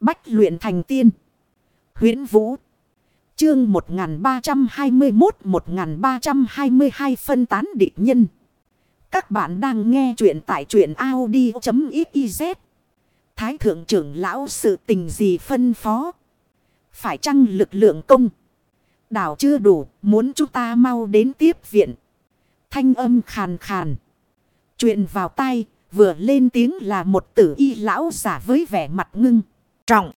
Bách luyện thành tiên. huyễn Vũ. Chương 1321-1322 phân tán địch nhân. Các bạn đang nghe truyện tại truyện Audi.xyz. Thái thượng trưởng lão sự tình gì phân phó. Phải chăng lực lượng công. Đảo chưa đủ, muốn chúng ta mau đến tiếp viện. Thanh âm khàn khàn. Chuyện vào tay, vừa lên tiếng là một tử y lão giả với vẻ mặt ngưng. Trọng,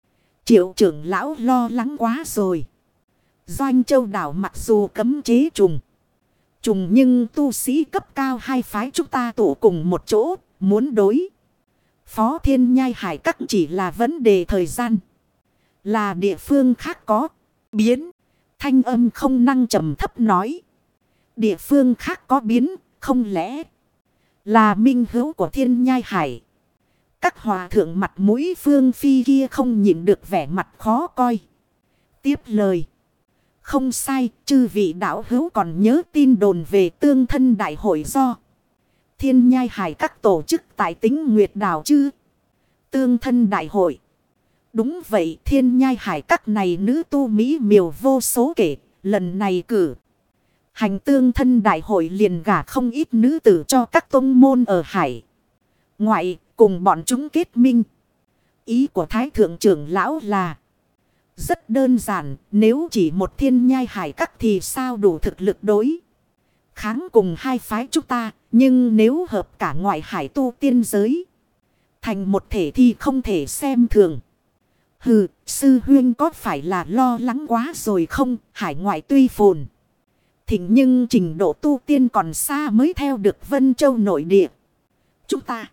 triệu trưởng lão lo lắng quá rồi. Doanh châu đảo mặc dù cấm chế trùng. Trùng nhưng tu sĩ cấp cao hai phái chúng ta tụ cùng một chỗ, muốn đối. Phó thiên nhai hải các chỉ là vấn đề thời gian. Là địa phương khác có. Biến. Thanh âm không năng trầm thấp nói. Địa phương khác có biến. Không lẽ là minh hữu của thiên nhai hải. Các hòa thượng mặt mũi phương phi kia không nhìn được vẻ mặt khó coi. Tiếp lời. Không sai, chư vị đạo hữu còn nhớ tin đồn về tương thân đại hội do. Thiên nhai hải các tổ chức tại tính Nguyệt Đảo chứ. Tương thân đại hội. Đúng vậy thiên nhai hải các này nữ tu Mỹ miều vô số kể. Lần này cử. Hành tương thân đại hội liền gả không ít nữ tử cho các tôn môn ở hải. Ngoại cùng bọn chúng kết minh. Ý của Thái Thượng trưởng Lão là. Rất đơn giản. Nếu chỉ một thiên nhai hải các thì sao đủ thực lực đối. Kháng cùng hai phái chúng ta. Nhưng nếu hợp cả ngoại hải tu tiên giới. Thành một thể thì không thể xem thường. Hừ, sư huyên có phải là lo lắng quá rồi không? Hải ngoại tuy phồn. Thịnh nhưng trình độ tu tiên còn xa mới theo được Vân Châu nội địa. Chúng ta.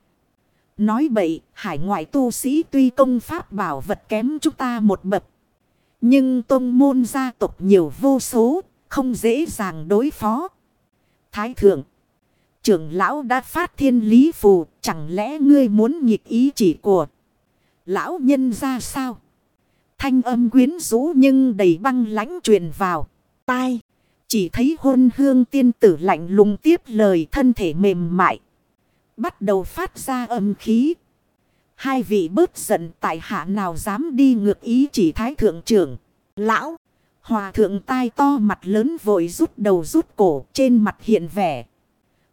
Nói bậy, hải ngoại tu sĩ tuy công pháp bảo vật kém chúng ta một bậc. Nhưng tôn môn gia tộc nhiều vô số, không dễ dàng đối phó. Thái thượng. Trưởng lão đã phát thiên lý phù, chẳng lẽ ngươi muốn nghịch ý chỉ của lão nhân ra sao? Thanh âm quyến rũ nhưng đầy băng lãnh truyền vào. Tai. Chỉ thấy hôn hương tiên tử lạnh lùng tiếp lời thân thể mềm mại. Bắt đầu phát ra âm khí. Hai vị bớt giận tại hạ nào dám đi ngược ý chỉ thái thượng trưởng. Lão. Hòa thượng tai to mặt lớn vội rút đầu rút cổ trên mặt hiện vẻ.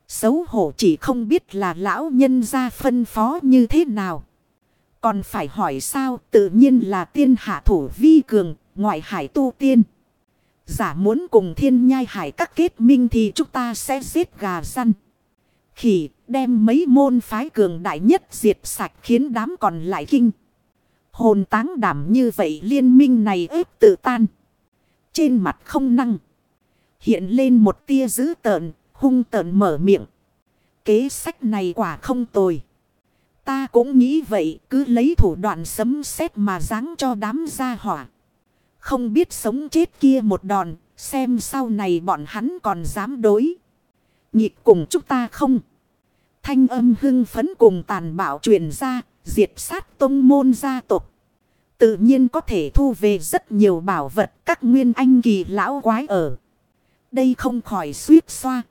Xấu hổ chỉ không biết là lão nhân ra phân phó như thế nào. Còn phải hỏi sao tự nhiên là tiên hạ thủ vi cường, ngoại hải tu tiên. Giả muốn cùng thiên nhai hải các kết minh thì chúng ta sẽ giết gà săn. Khỉ đem mấy môn phái cường đại nhất diệt sạch khiến đám còn lại kinh. Hồn táng đảm như vậy liên minh này ếp tự tan. Trên mặt không năng. Hiện lên một tia dữ tợn, hung tợn mở miệng. Kế sách này quả không tồi. Ta cũng nghĩ vậy, cứ lấy thủ đoạn sấm sét mà giáng cho đám gia hỏa. Không biết sống chết kia một đòn, xem sau này bọn hắn còn dám đối. Nhịp cùng chúng ta không? Thanh âm hưng phấn cùng tàn bạo truyền ra, diệt sát tông môn gia tộc. Tự nhiên có thể thu về rất nhiều bảo vật các nguyên anh kỳ lão quái ở. Đây không khỏi suýt xoa.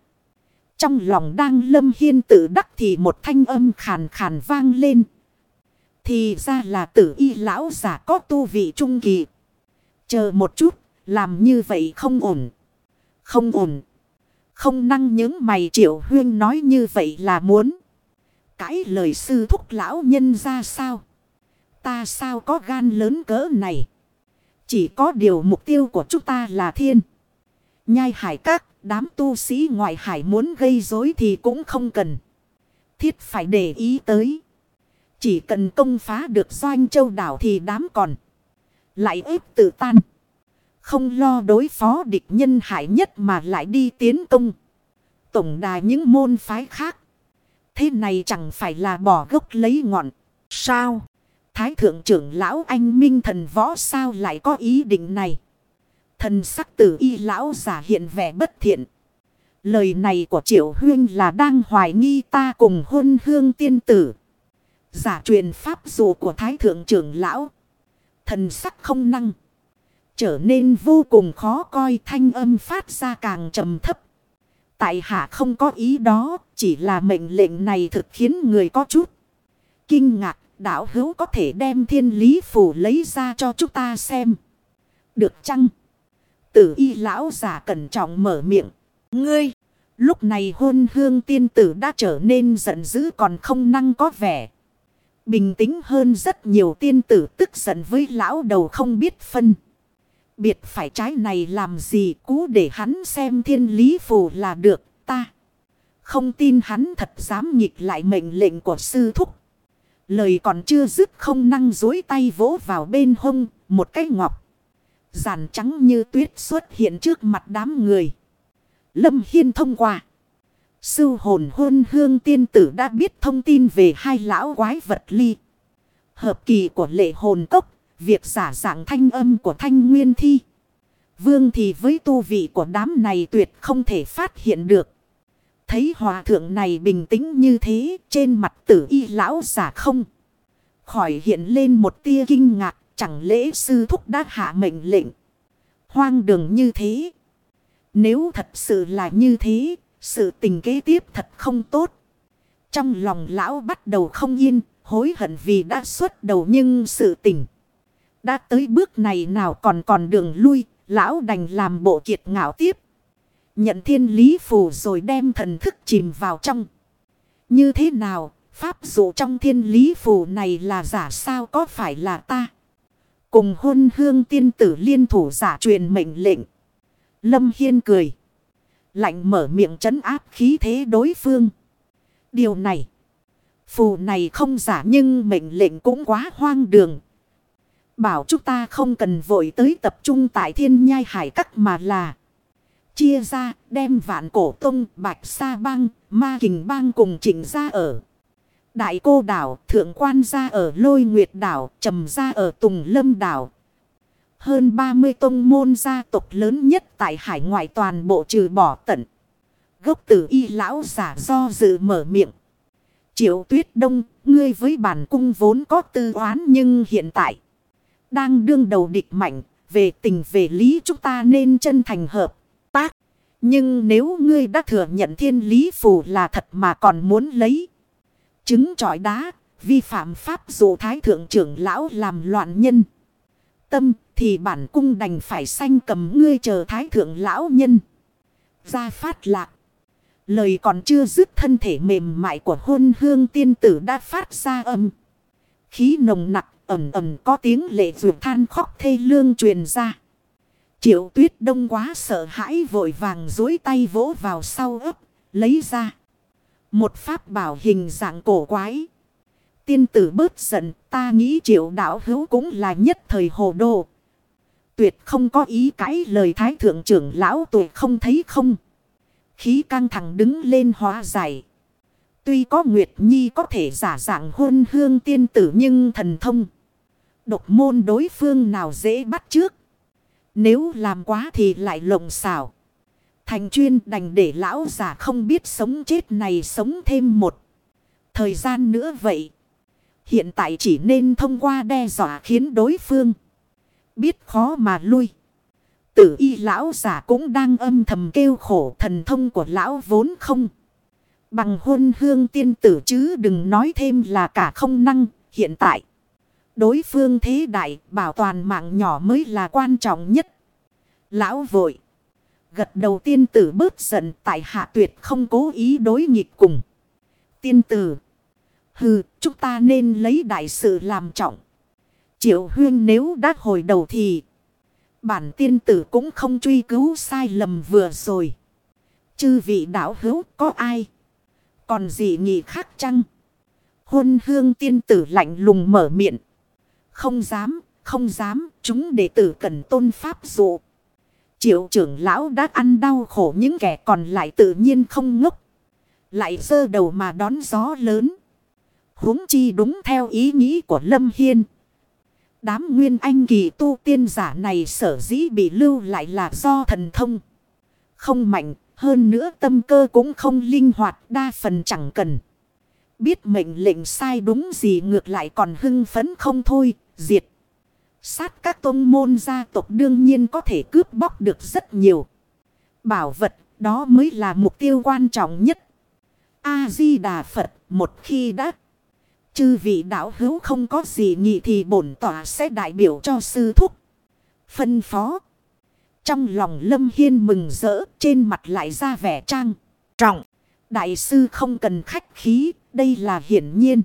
Trong lòng đang lâm hiên tự đắc thì một thanh âm khàn khàn vang lên. Thì ra là tử y lão giả có tu vị trung kỳ. Chờ một chút, làm như vậy không ổn. Không ổn. Không năng những mày triệu huyên nói như vậy là muốn. Cãi lời sư thúc lão nhân ra sao? Ta sao có gan lớn cỡ này? Chỉ có điều mục tiêu của chúng ta là thiên. Nhai hải các, đám tu sĩ ngoại hải muốn gây rối thì cũng không cần. Thiết phải để ý tới. Chỉ cần công phá được doanh châu đảo thì đám còn. Lại ếp tự tan. Không lo đối phó địch nhân hại nhất mà lại đi tiến công. Tổng đài những môn phái khác. Thế này chẳng phải là bỏ gốc lấy ngọn. Sao? Thái thượng trưởng lão anh minh thần võ sao lại có ý định này? Thần sắc tử y lão giả hiện vẻ bất thiện. Lời này của triệu huyên là đang hoài nghi ta cùng hôn hương tiên tử. Giả truyền pháp dụ của thái thượng trưởng lão. Thần sắc không năng. Trở nên vô cùng khó coi thanh âm phát ra càng trầm thấp. Tại hạ không có ý đó, chỉ là mệnh lệnh này thực khiến người có chút. Kinh ngạc, đạo hữu có thể đem thiên lý phủ lấy ra cho chúng ta xem. Được chăng? Tử y lão giả cẩn trọng mở miệng. Ngươi! Lúc này hôn hương tiên tử đã trở nên giận dữ còn không năng có vẻ. Bình tĩnh hơn rất nhiều tiên tử tức giận với lão đầu không biết phân. Biệt phải trái này làm gì cú để hắn xem thiên lý phù là được ta. Không tin hắn thật dám nghịch lại mệnh lệnh của sư thúc. Lời còn chưa dứt không năng dối tay vỗ vào bên hông một cái ngọc. Giàn trắng như tuyết xuất hiện trước mặt đám người. Lâm Hiên thông qua. Sư hồn hôn hương tiên tử đã biết thông tin về hai lão quái vật ly. Hợp kỳ của lệ hồn cốc, việc giả dạng thanh âm của thanh nguyên thi. Vương thì với tu vị của đám này tuyệt không thể phát hiện được. Thấy hòa thượng này bình tĩnh như thế trên mặt tử y lão giả không. Khỏi hiện lên một tia kinh ngạc chẳng lẽ sư thúc đã hạ mệnh lệnh. Hoang đường như thế. Nếu thật sự là như thế, sự tình kế tiếp thật không tốt. Trong lòng lão bắt đầu không yên, hối hận vì đã xuất đầu nhưng sự tình. Đã tới bước này nào còn còn đường lui, lão đành làm bộ kiệt ngạo tiếp. Nhận thiên lý phù rồi đem thần thức chìm vào trong. Như thế nào, pháp dụ trong thiên lý phù này là giả sao có phải là ta? Cùng hôn hương tiên tử liên thủ giả truyền mệnh lệnh. Lâm Hiên cười. Lạnh mở miệng trấn áp khí thế đối phương. Điều này. Phù này không giả nhưng mệnh lệnh cũng quá hoang đường. Bảo chúng ta không cần vội tới tập trung tại thiên nhai hải các mà là. Chia ra đem vạn cổ tông bạch sa bang ma kình bang cùng chỉnh ra ở. Đại cô đảo thượng quan ra ở lôi nguyệt đảo trầm ra ở tùng lâm đảo. Hơn 30 tông môn gia tộc lớn nhất tại hải ngoại toàn bộ trừ bỏ tận. Gốc tử y lão giả do dự mở miệng. Triệu tuyết đông, ngươi với bản cung vốn có tư oán nhưng hiện tại. Đang đương đầu địch mạnh, về tình về lý chúng ta nên chân thành hợp, tác. Nhưng nếu ngươi đã thừa nhận thiên lý phù là thật mà còn muốn lấy. Chứng trọi đá, vi phạm pháp dụ thái thượng trưởng lão làm loạn nhân. Tâm thì bản cung đành phải sanh cầm ngươi chờ thái thượng lão nhân. Ra phát lạc. Lời còn chưa dứt thân thể mềm mại của hôn hương tiên tử đã phát ra âm. Khí nồng nặc ầm ầm có tiếng lệ ruột than khóc thê lương truyền ra. Triệu tuyết đông quá sợ hãi vội vàng dối tay vỗ vào sau ấp, lấy ra. Một pháp bảo hình dạng cổ quái. Tiên tử bớt giận, ta nghĩ triệu đạo hữu cũng là nhất thời hồ đồ. Tuyệt không có ý cãi lời thái thượng trưởng lão tuổi không thấy không. Khí căng thẳng đứng lên hóa giải. Tuy có Nguyệt Nhi có thể giả dạng hôn hương tiên tử nhưng thần thông. Độc môn đối phương nào dễ bắt trước. Nếu làm quá thì lại lộng xảo. Thành chuyên đành để lão giả không biết sống chết này sống thêm một thời gian nữa vậy. Hiện tại chỉ nên thông qua đe dọa khiến đối phương biết khó mà lui. Tử y lão giả cũng đang âm thầm kêu khổ thần thông của lão vốn không. Bằng hôn hương tiên tử chứ đừng nói thêm là cả không năng hiện tại. Đối phương thế đại bảo toàn mạng nhỏ mới là quan trọng nhất. Lão vội. Gật đầu tiên tử bớt giận tại hạ tuyệt không cố ý đối nghịch cùng. Tiên tử. Hừ, chúng ta nên lấy đại sự làm trọng. Triệu huyên nếu đã hồi đầu thì. Bản tiên tử cũng không truy cứu sai lầm vừa rồi. Chư vị đạo hữu có ai? Còn gì nghị khác chăng? Hôn hương tiên tử lạnh lùng mở miệng. Không dám, không dám, chúng đệ tử cần tôn pháp dụ. Triệu trưởng lão đã ăn đau khổ những kẻ còn lại tự nhiên không ngốc. Lại dơ đầu mà đón gió lớn. huống chi đúng theo ý nghĩ của Lâm Hiên. Đám nguyên anh kỳ tu tiên giả này sở dĩ bị lưu lại là do thần thông. Không mạnh, hơn nữa tâm cơ cũng không linh hoạt đa phần chẳng cần. Biết mệnh lệnh sai đúng gì ngược lại còn hưng phấn không thôi, diệt. Sát các tôn môn gia tộc đương nhiên có thể cướp bóc được rất nhiều. Bảo vật, đó mới là mục tiêu quan trọng nhất. A-di-đà Phật, một khi đã Chư vị đạo hữu không có gì nghị thì bổn tỏa sẽ đại biểu cho sư thúc. Phân phó. Trong lòng Lâm Hiên mừng rỡ, trên mặt lại ra vẻ trang. Trọng. Đại sư không cần khách khí. Đây là hiển nhiên.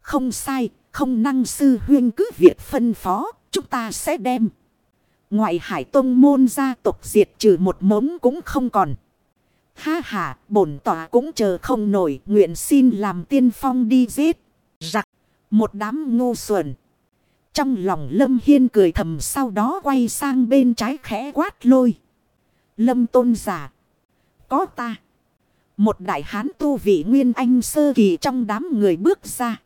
Không sai. Không năng sư huyên cứ việc phân phó. Chúng ta sẽ đem. Ngoại hải tông môn gia tộc diệt trừ một mống cũng không còn. Ha ha, bổn tỏa cũng chờ không nổi, nguyện xin làm tiên phong đi giết. Giặc, một đám ngu xuẩn. Trong lòng Lâm Hiên cười thầm sau đó quay sang bên trái khẽ quát lôi. Lâm tôn giả. Có ta. Một đại hán tu vị nguyên anh sơ kỳ trong đám người bước ra.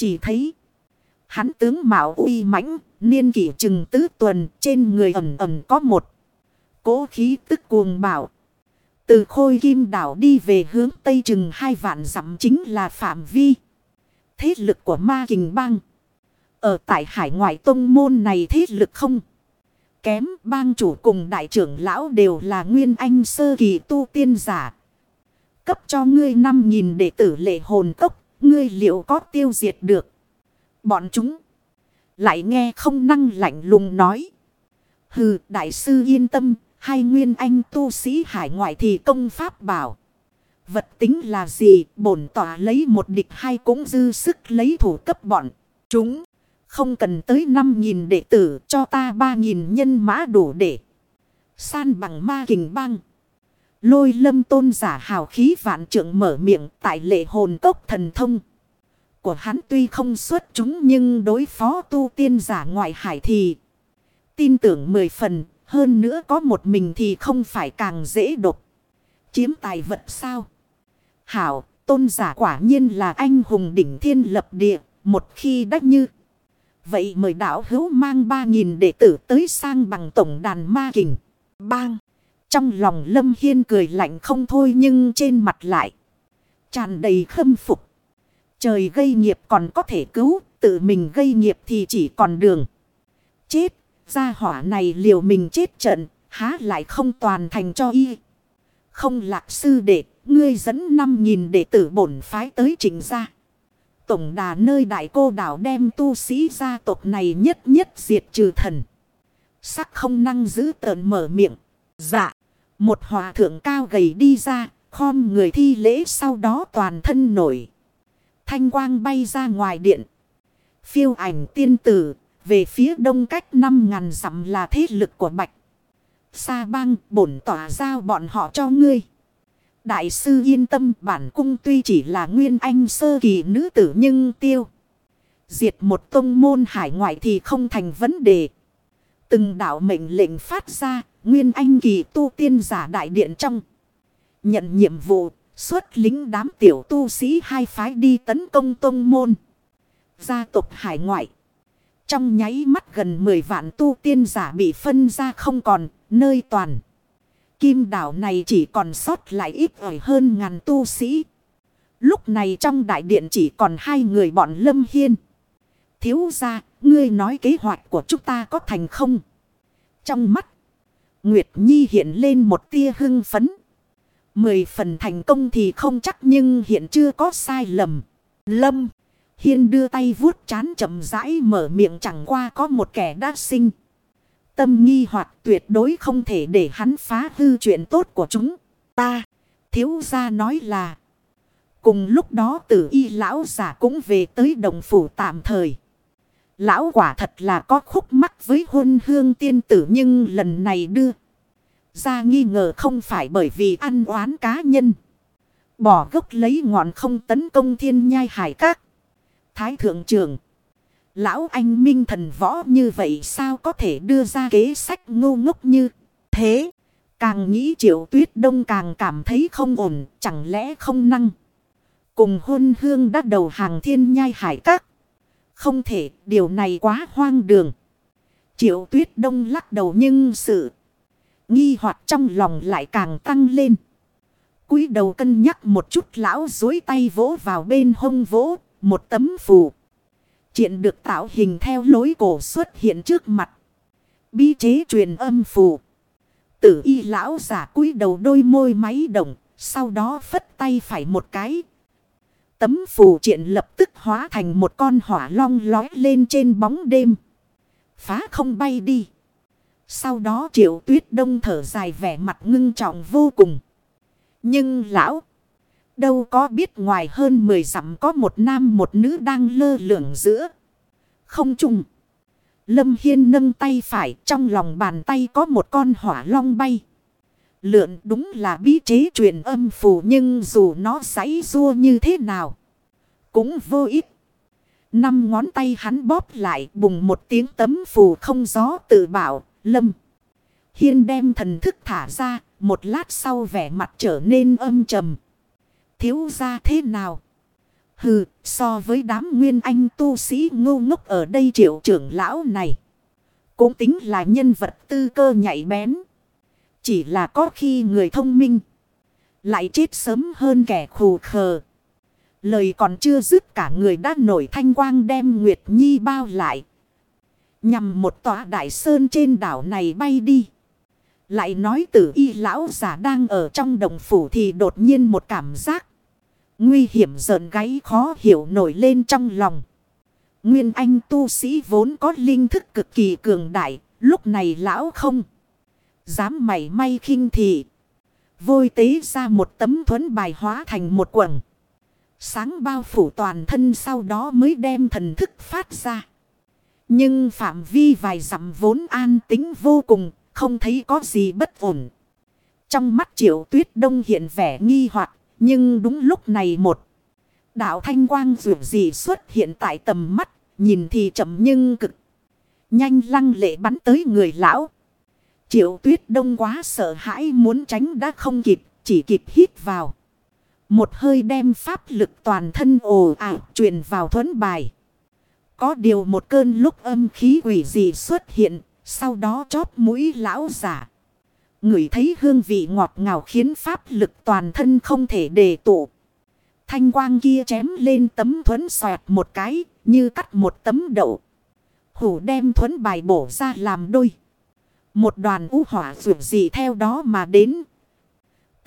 Chỉ thấy. Hắn tướng mạo uy mãnh, niên kỷ chừng tứ tuần, trên người ẩm ẩm có một. Cố khí tức cuồng bảo. Từ khôi kim đảo đi về hướng tây chừng hai vạn dặm chính là phạm vi. Thế lực của ma kình bang. Ở tại hải ngoại tông môn này thế lực không. Kém bang chủ cùng đại trưởng lão đều là nguyên anh sơ kỳ tu tiên giả. Cấp cho ngươi 5.000 đệ tử lệ hồn cốc. Ngươi liệu có tiêu diệt được. Bọn chúng. Lại nghe không năng lạnh lùng nói. Hừ, đại sư yên tâm. Hai nguyên anh tu sĩ hải ngoại thì công pháp bảo. Vật tính là gì bổn tỏa lấy một địch hai cũng dư sức lấy thủ cấp bọn. Chúng. Không cần tới 5.000 đệ tử, cho ta 3.000 nhân mã đủ để. San bằng ma kình băng. Lôi lâm tôn giả hào khí vạn trượng mở miệng tại lệ hồn cốc thần thông. Của hắn tuy không xuất chúng nhưng đối phó tu tiên giả ngoại hải thì tin tưởng mười phần. Hơn nữa có một mình thì không phải càng dễ độc. Chiếm tài vật sao? Hảo, tôn giả quả nhiên là anh hùng đỉnh thiên lập địa. Một khi đắc như... Vậy mời đạo hữu mang ba nghìn đệ tử tới sang bằng tổng đàn ma kình. Bang! Trong lòng Lâm Hiên cười lạnh không thôi nhưng trên mặt lại. Tràn đầy khâm phục. Trời gây nghiệp còn có thể cứu, tự mình gây nghiệp thì chỉ còn đường. Chết, gia hỏa này liều mình chết trận, há lại không toàn thành cho y. Không lạc sư đệ, ngươi dẫn 5.000 đệ tử bổn phái tới trình ra tổng đà nơi đại cô đảo đem tu sĩ gia tộc này nhất nhất diệt trừ thần. Sắc không năng giữ tợn mở miệng. Dạ. Một hòa thượng cao gầy đi ra. Khom người thi lễ sau đó toàn thân nổi. Thanh quang bay ra ngoài điện. Phiêu ảnh tiên tử. Về phía đông cách năm ngàn dặm là thế lực của Bạch. Sa băng bổn tỏa giao bọn họ cho ngươi. Đại sư yên tâm, bản cung tuy chỉ là nguyên anh sơ kỳ nữ tử nhưng tiêu. Diệt một tông môn hải ngoại thì không thành vấn đề. Từng đạo mệnh lệnh phát ra, nguyên anh kỳ tu tiên giả đại điện trong. Nhận nhiệm vụ, xuất lính đám tiểu tu sĩ hai phái đi tấn công tông môn. Gia tộc hải ngoại. Trong nháy mắt gần 10 vạn tu tiên giả bị phân ra không còn, nơi toàn. Kim đảo này chỉ còn sót lại ít ỏi hơn ngàn tu sĩ. Lúc này trong đại điện chỉ còn hai người bọn Lâm Hiên. Thiếu ra, ngươi nói kế hoạch của chúng ta có thành không? Trong mắt, Nguyệt Nhi hiện lên một tia hưng phấn. Mười phần thành công thì không chắc nhưng hiện chưa có sai lầm. Lâm, Hiên đưa tay vuốt chán chậm rãi mở miệng chẳng qua có một kẻ đã sinh tâm nghi hoặc tuyệt đối không thể để hắn phá hư chuyện tốt của chúng ta. Thiếu gia nói là. Cùng lúc đó tử y lão giả cũng về tới đồng phủ tạm thời. Lão quả thật là có khúc mắc với hôn hương tiên tử nhưng lần này đưa. Ra nghi ngờ không phải bởi vì ăn oán cá nhân. Bỏ gốc lấy ngọn không tấn công thiên nhai hải các. Thái thượng trưởng. Lão anh minh thần võ như vậy sao có thể đưa ra kế sách ngu ngốc như thế. Càng nghĩ triệu tuyết đông càng cảm thấy không ổn, chẳng lẽ không năng. Cùng hôn hương đã đầu hàng thiên nhai hải các. Không thể, điều này quá hoang đường. Triệu tuyết đông lắc đầu nhưng sự nghi hoặc trong lòng lại càng tăng lên. cúi đầu cân nhắc một chút lão dối tay vỗ vào bên hông vỗ, một tấm phù. Chuyện được tạo hình theo lối cổ xuất hiện trước mặt. Bi chế truyền âm phù. Tử y lão giả cúi đầu đôi môi máy động. Sau đó phất tay phải một cái. tấm phù triện lập tức hóa thành một con hỏa long lói lên trên bóng đêm. Phá không bay đi. Sau đó triệu tuyết đông thở dài vẻ mặt ngưng trọng vô cùng. Nhưng lão. Đâu có biết ngoài hơn 10 dặm có một nam một nữ đang lơ lửng giữa. Không trùng. Lâm Hiên nâng tay phải, trong lòng bàn tay có một con hỏa long bay. Lượn đúng là bí chế truyền âm phù nhưng dù nó giấy rua như thế nào. Cũng vô ích. Năm ngón tay hắn bóp lại bùng một tiếng tấm phù không gió tự bảo. Lâm. Hiên đem thần thức thả ra. Một lát sau vẻ mặt trở nên âm trầm. Thiếu ra thế nào? Hừ, so với đám nguyên anh tu sĩ ngu ngốc ở đây triệu trưởng lão này. Cũng tính là nhân vật tư cơ nhạy bén. Chỉ là có khi người thông minh. Lại chết sớm hơn kẻ khù khờ. Lời còn chưa dứt cả người đã nổi thanh quang đem Nguyệt Nhi bao lại. Nhằm một tòa đại sơn trên đảo này bay đi. Lại nói tử y lão giả đang ở trong đồng phủ thì đột nhiên một cảm giác. Nguy hiểm giận gáy khó hiểu nổi lên trong lòng. Nguyên anh tu sĩ vốn có linh thức cực kỳ cường đại. Lúc này lão không. Dám mảy may khinh thị. Vôi tế ra một tấm thuẫn bài hóa thành một quần. Sáng bao phủ toàn thân sau đó mới đem thần thức phát ra. Nhưng phạm vi vài dặm vốn an tính vô cùng, không thấy có gì bất ổn. Trong mắt triệu tuyết đông hiện vẻ nghi hoặc nhưng đúng lúc này một đạo thanh quang dù gì xuất hiện tại tầm mắt, nhìn thì chậm nhưng cực. Nhanh lăng lệ bắn tới người lão. Triệu tuyết đông quá sợ hãi muốn tránh đã không kịp, chỉ kịp hít vào. Một hơi đem pháp lực toàn thân ồ ảo truyền vào thuẫn bài. Có điều một cơn lúc âm khí quỷ dị xuất hiện, sau đó chóp mũi lão giả. Người thấy hương vị ngọt ngào khiến pháp lực toàn thân không thể đề tụ. Thanh quang kia chém lên tấm thuẫn xoẹt một cái, như cắt một tấm đậu. Hủ đem thuẫn bài bổ ra làm đôi. Một đoàn u hỏa rượu dị theo đó mà đến.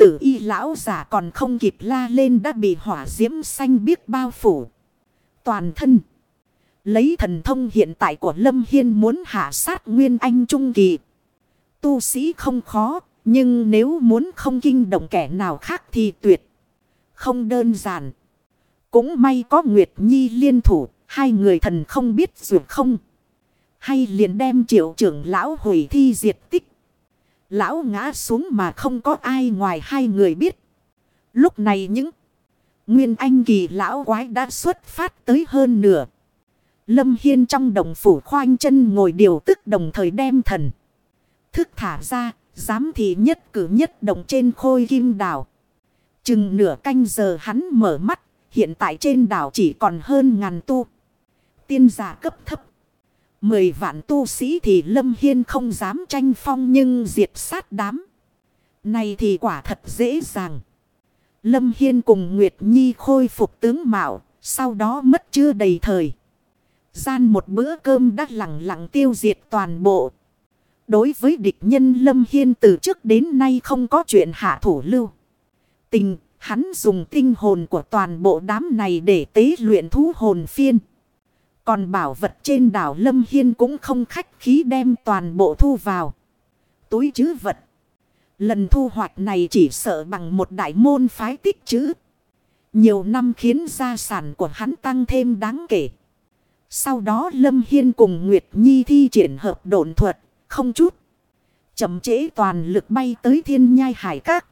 Tử y lão giả còn không kịp la lên đã bị hỏa diễm xanh biếc bao phủ. Toàn thân. Lấy thần thông hiện tại của Lâm Hiên muốn hạ sát Nguyên Anh Trung Kỳ. Tu sĩ không khó, nhưng nếu muốn không kinh động kẻ nào khác thì tuyệt. Không đơn giản. Cũng may có Nguyệt Nhi liên thủ, hai người thần không biết dù không. Hay liền đem triệu trưởng lão hủy thi diệt tích. Lão ngã xuống mà không có ai ngoài hai người biết. Lúc này những nguyên anh kỳ lão quái đã xuất phát tới hơn nửa. Lâm Hiên trong đồng phủ khoanh chân ngồi điều tức đồng thời đem thần. Thức thả ra, dám thì nhất cử nhất động trên khôi kim đảo. Chừng nửa canh giờ hắn mở mắt, hiện tại trên đảo chỉ còn hơn ngàn tu. Tiên giả cấp thấp. Mười vạn tu sĩ thì Lâm Hiên không dám tranh phong nhưng diệt sát đám. Này thì quả thật dễ dàng. Lâm Hiên cùng Nguyệt Nhi khôi phục tướng mạo, sau đó mất chưa đầy thời. Gian một bữa cơm đã lặng lặng tiêu diệt toàn bộ. Đối với địch nhân Lâm Hiên từ trước đến nay không có chuyện hạ thủ lưu. Tình, hắn dùng tinh hồn của toàn bộ đám này để tế luyện thú hồn phiên. Còn bảo vật trên đảo Lâm Hiên cũng không khách khí đem toàn bộ thu vào. Túi chứ vật. Lần thu hoạch này chỉ sợ bằng một đại môn phái tích chữ. Nhiều năm khiến gia sản của hắn tăng thêm đáng kể. Sau đó Lâm Hiên cùng Nguyệt Nhi thi triển hợp độn thuật, không chút. Chậm chế toàn lực bay tới thiên nhai hải các.